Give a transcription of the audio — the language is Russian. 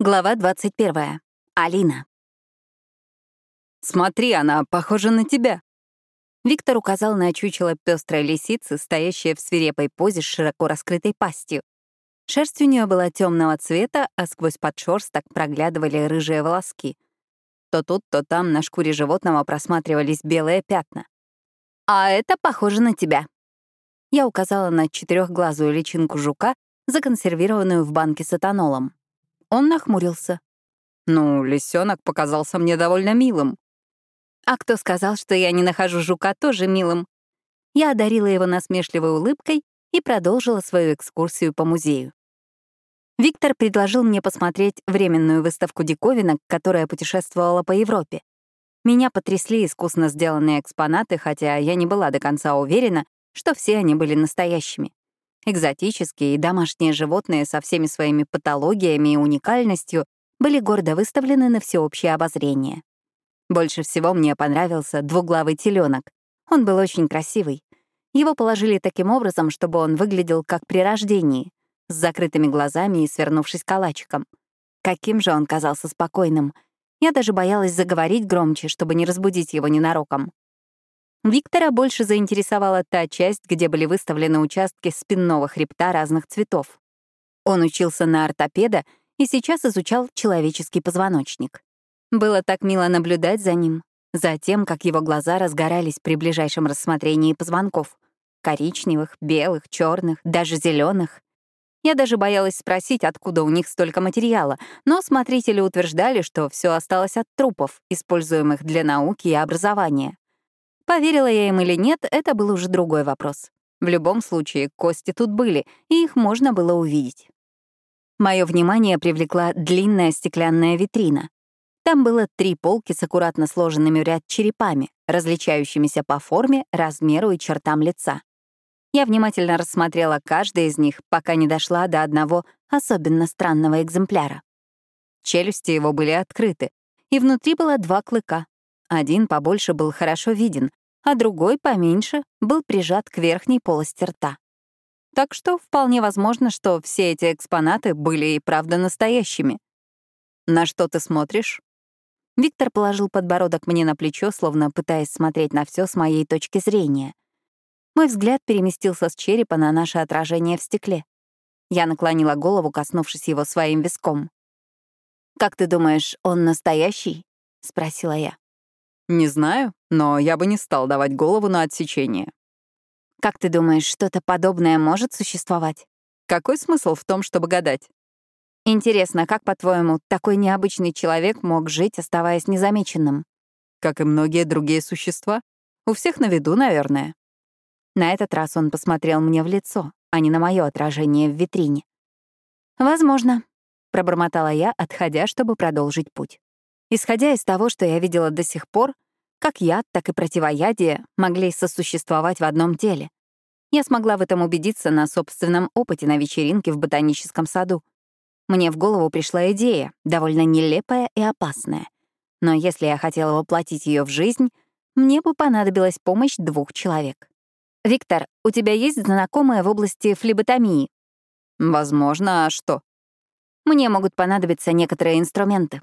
Глава 21. Алина. «Смотри, она похожа на тебя». Виктор указал на чучело пестрой лисицы, стоящее в свирепой позе с широко раскрытой пастью. Шерсть у нее была темного цвета, а сквозь подшерсток проглядывали рыжие волоски. То тут, то там на шкуре животного просматривались белые пятна. «А это похоже на тебя». Я указала на четырехглазую личинку жука, законсервированную в банке с этанолом. Он нахмурился. «Ну, лисенок показался мне довольно милым». «А кто сказал, что я не нахожу жука тоже милым?» Я одарила его насмешливой улыбкой и продолжила свою экскурсию по музею. Виктор предложил мне посмотреть временную выставку диковинок, которая путешествовала по Европе. Меня потрясли искусно сделанные экспонаты, хотя я не была до конца уверена, что все они были настоящими. Экзотические и домашние животные со всеми своими патологиями и уникальностью были гордо выставлены на всеобщее обозрение. Больше всего мне понравился двуглавый теленок. Он был очень красивый. Его положили таким образом, чтобы он выглядел как при рождении, с закрытыми глазами и свернувшись калачиком. Каким же он казался спокойным. Я даже боялась заговорить громче, чтобы не разбудить его ненароком. Виктора больше заинтересовала та часть, где были выставлены участки спинного хребта разных цветов. Он учился на ортопеда и сейчас изучал человеческий позвоночник. Было так мило наблюдать за ним, за тем, как его глаза разгорались при ближайшем рассмотрении позвонков. Коричневых, белых, черных, даже зеленых. Я даже боялась спросить, откуда у них столько материала, но смотрители утверждали, что все осталось от трупов, используемых для науки и образования. Поверила я им или нет, это был уже другой вопрос. В любом случае, кости тут были, и их можно было увидеть. Мое внимание привлекла длинная стеклянная витрина. Там было три полки с аккуратно сложенными в ряд черепами, различающимися по форме, размеру и чертам лица. Я внимательно рассмотрела каждый из них, пока не дошла до одного особенно странного экземпляра. Челюсти его были открыты, и внутри было два клыка. Один побольше был хорошо виден, а другой, поменьше, был прижат к верхней полости рта. Так что вполне возможно, что все эти экспонаты были и правда настоящими. «На что ты смотришь?» Виктор положил подбородок мне на плечо, словно пытаясь смотреть на все с моей точки зрения. Мой взгляд переместился с черепа на наше отражение в стекле. Я наклонила голову, коснувшись его своим виском. «Как ты думаешь, он настоящий?» — спросила я. Не знаю, но я бы не стал давать голову на отсечение. Как ты думаешь, что-то подобное может существовать? Какой смысл в том, чтобы гадать? Интересно, как, по-твоему, такой необычный человек мог жить, оставаясь незамеченным? Как и многие другие существа. У всех на виду, наверное. На этот раз он посмотрел мне в лицо, а не на мое отражение в витрине. «Возможно», — пробормотала я, отходя, чтобы продолжить путь. Исходя из того, что я видела до сих пор, как яд, так и противоядие могли сосуществовать в одном теле. Я смогла в этом убедиться на собственном опыте на вечеринке в ботаническом саду. Мне в голову пришла идея, довольно нелепая и опасная. Но если я хотела воплотить ее в жизнь, мне бы понадобилась помощь двух человек. «Виктор, у тебя есть знакомые в области флеботомии?» «Возможно, а что?» «Мне могут понадобиться некоторые инструменты.